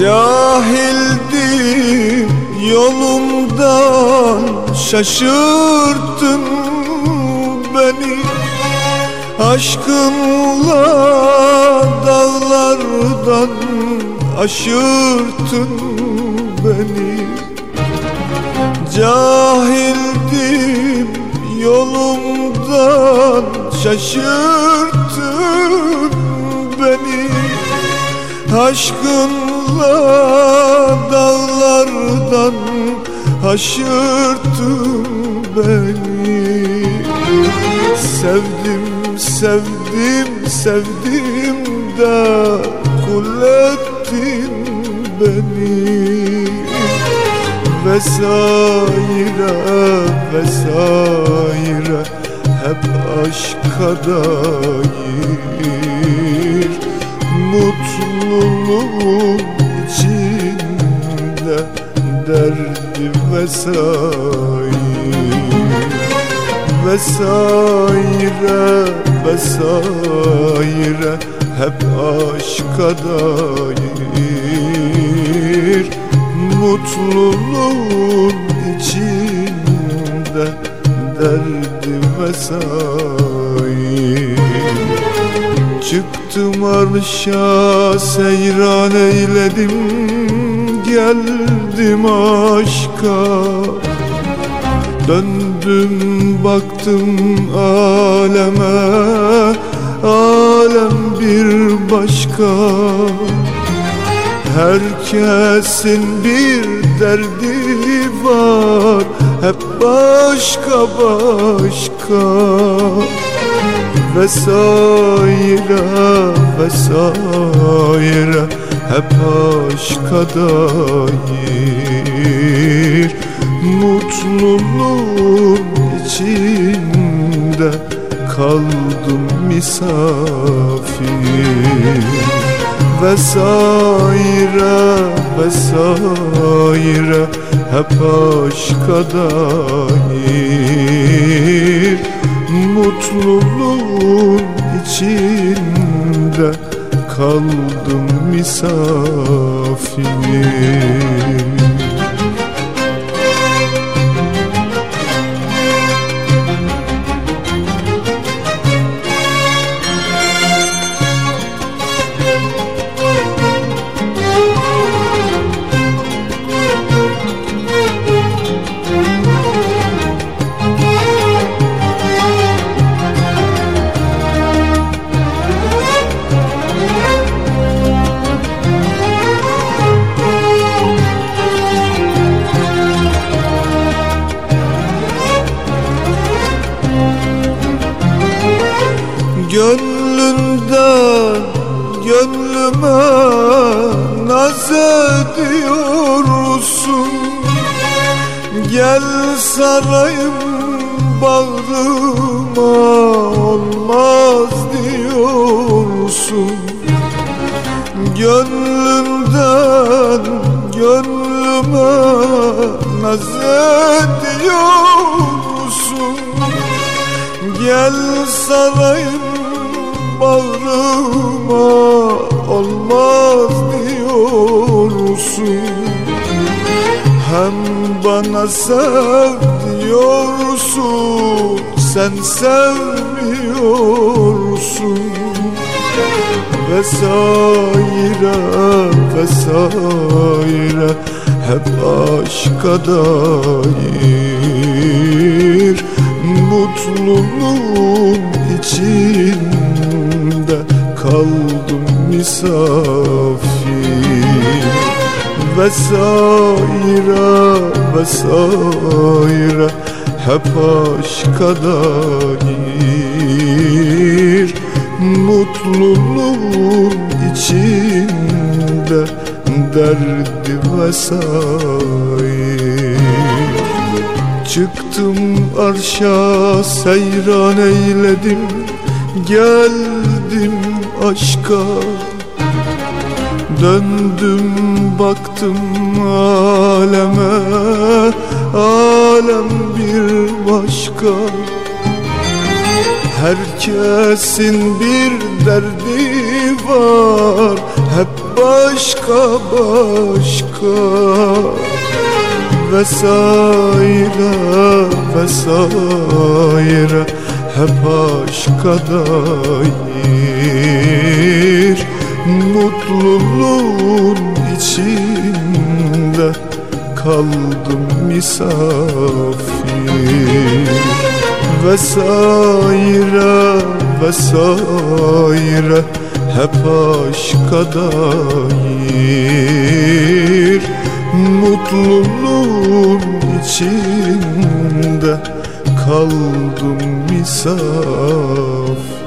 Cahildim yolumdan şaşırttın beni. Aşkınla dağlardan aşırttın beni. Cahildim yolumdan şaşırttın beni Aşkınla dağlardan aşırttın beni. Sevdim, sevdim, sevdim de kul ettin beni. Vesaire, vesaire hep aşka dair Mutluluğun içinde derdi vesaire Vesaire, vesaire hep aşka dair Mutluluğun içinde derdi vesaire. Çıktım arşa seyran eyledim Geldim aşka. Döndüm baktım aleme. Alem bir başka. Herkesin bir derdi var. Hep başka başka. Vesaire, vesaire Hep aşka dair Mutluluğun içinde Kaldım misafir Vesaire, vesaire Hep aşka dair Mutluluğun içinde kaldım misafir Gönlünden gönlüme naz ediyorsun. Gel sarayım bağrıma olmaz diyorsun. Gönlümden gönlüme naz ediyorsun. Gel sarayım bağrıma olmaz diyorsun Hem bana sev diyorsun Sen sevmiyorsun Vesaire, vesaire Hep aşka dair Mutluluğun kaldım misafir Vesaire, vesaire hep aşka dair Mutluluğun içinde derdi vesaire. Çıktım arşa seyran eyledim. Geldim aşka Döndüm baktım aleme. Alem bir başka. Herkesin bir derdi var. Hep baş başka başka. Vesaire vesaire. Hep aşka dair Vesaire vesaire hep aşka dair Mutluluğun içinde kaldım misafir